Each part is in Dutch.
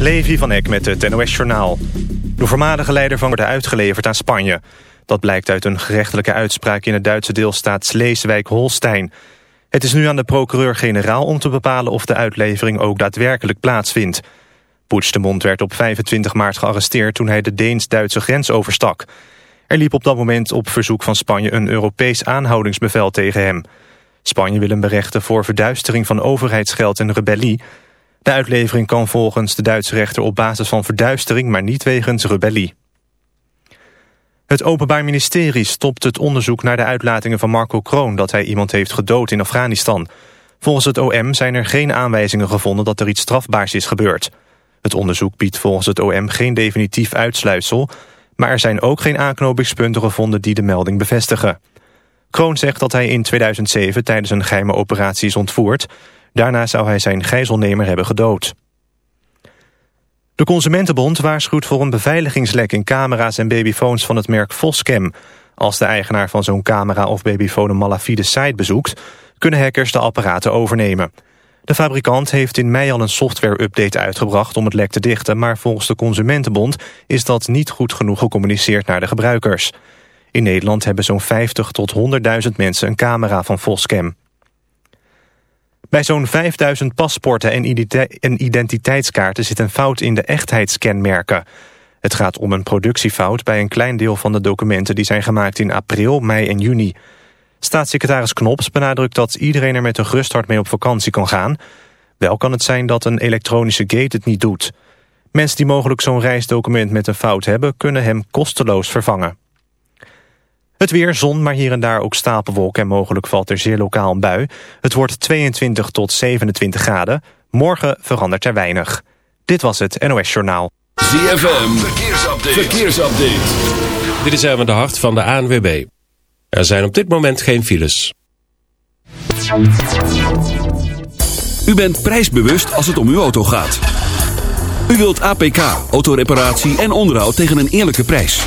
Levi van Eck met het NOS-journaal. De voormalige leider van wordt uitgeleverd aan Spanje. Dat blijkt uit een gerechtelijke uitspraak in de Duitse deelstaat Sleeswijk-Holstein. Het is nu aan de procureur-generaal om te bepalen of de uitlevering ook daadwerkelijk plaatsvindt. Puigdemont werd op 25 maart gearresteerd toen hij de Deens-Duitse grens overstak. Er liep op dat moment op verzoek van Spanje een Europees aanhoudingsbevel tegen hem. Spanje wil hem berechten voor verduistering van overheidsgeld en rebellie... De uitlevering kan volgens de Duitse rechter op basis van verduistering, maar niet wegens rebellie. Het Openbaar Ministerie stopt het onderzoek naar de uitlatingen van Marco Kroon dat hij iemand heeft gedood in Afghanistan. Volgens het OM zijn er geen aanwijzingen gevonden dat er iets strafbaars is gebeurd. Het onderzoek biedt volgens het OM geen definitief uitsluitsel, maar er zijn ook geen aanknopingspunten gevonden die de melding bevestigen. Kroon zegt dat hij in 2007 tijdens een geheime operatie is ontvoerd. Daarna zou hij zijn gijzelnemer hebben gedood. De Consumentenbond waarschuwt voor een beveiligingslek in camera's en babyfoons van het merk Foscam. Als de eigenaar van zo'n camera of babyfoon een malafide site bezoekt, kunnen hackers de apparaten overnemen. De fabrikant heeft in mei al een software-update uitgebracht om het lek te dichten, maar volgens de Consumentenbond is dat niet goed genoeg gecommuniceerd naar de gebruikers. In Nederland hebben zo'n 50 tot 100.000 mensen een camera van Foscam. Bij zo'n 5000 paspoorten en identiteitskaarten zit een fout in de echtheidskenmerken. Het gaat om een productiefout bij een klein deel van de documenten die zijn gemaakt in april, mei en juni. Staatssecretaris Knops benadrukt dat iedereen er met een gerust hart mee op vakantie kan gaan. Wel kan het zijn dat een elektronische gate het niet doet. Mensen die mogelijk zo'n reisdocument met een fout hebben... kunnen hem kosteloos vervangen. Het weer, zon, maar hier en daar ook stapelwolken... en mogelijk valt er zeer lokaal een bui. Het wordt 22 tot 27 graden. Morgen verandert er weinig. Dit was het NOS Journaal. ZFM, verkeersupdate. verkeersupdate. Dit is even de hart van de ANWB. Er zijn op dit moment geen files. U bent prijsbewust als het om uw auto gaat. U wilt APK, autoreparatie en onderhoud tegen een eerlijke prijs.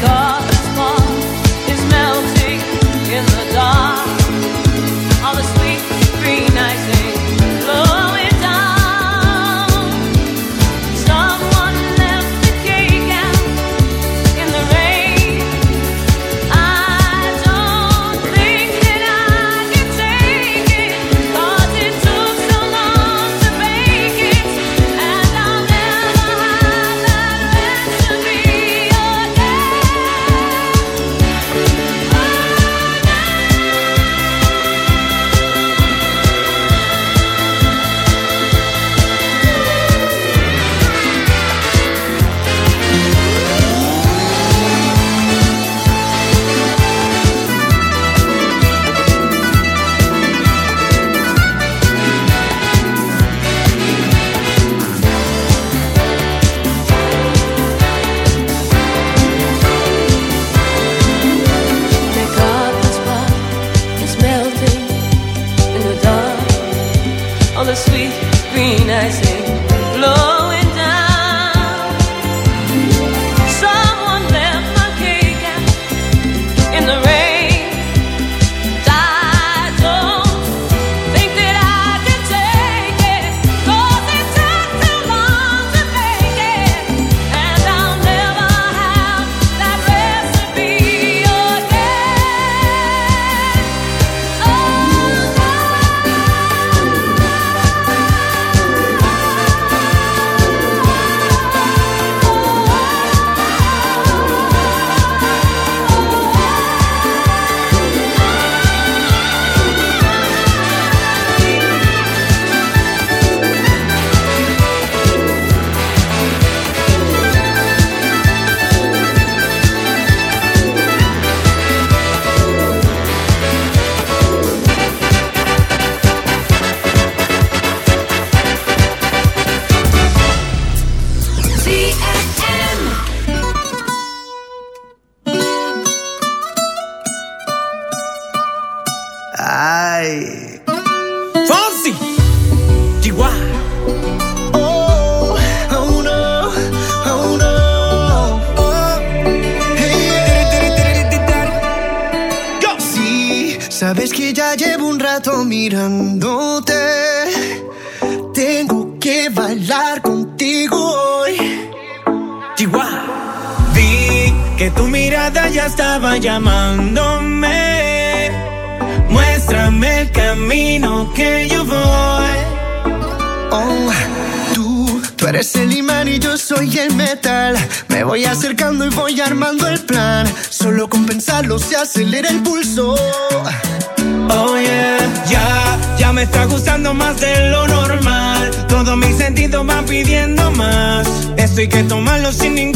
God. que tomarlo sin ningún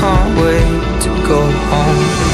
can't wait to go home.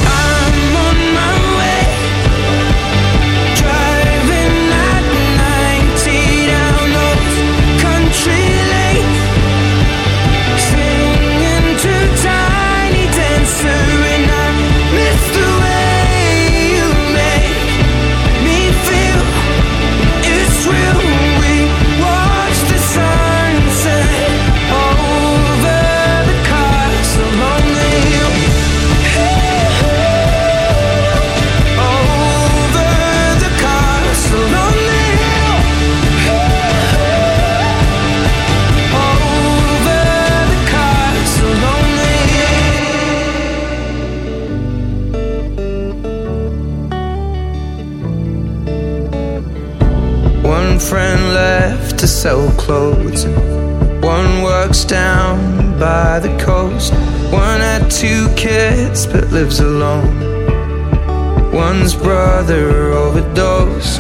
another overdose.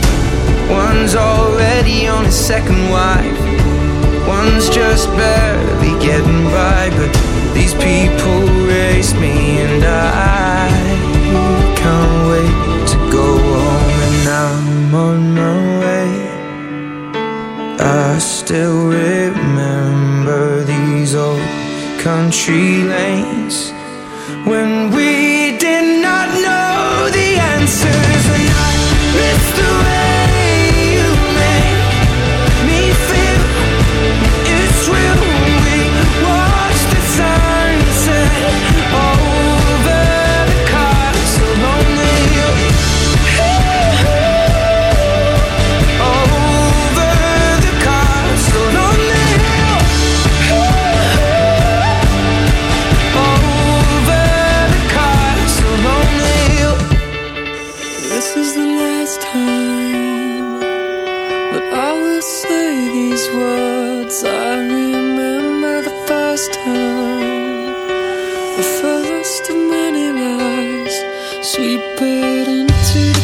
One's already on his second wife, one's just barely. last of many lies. sweep it into the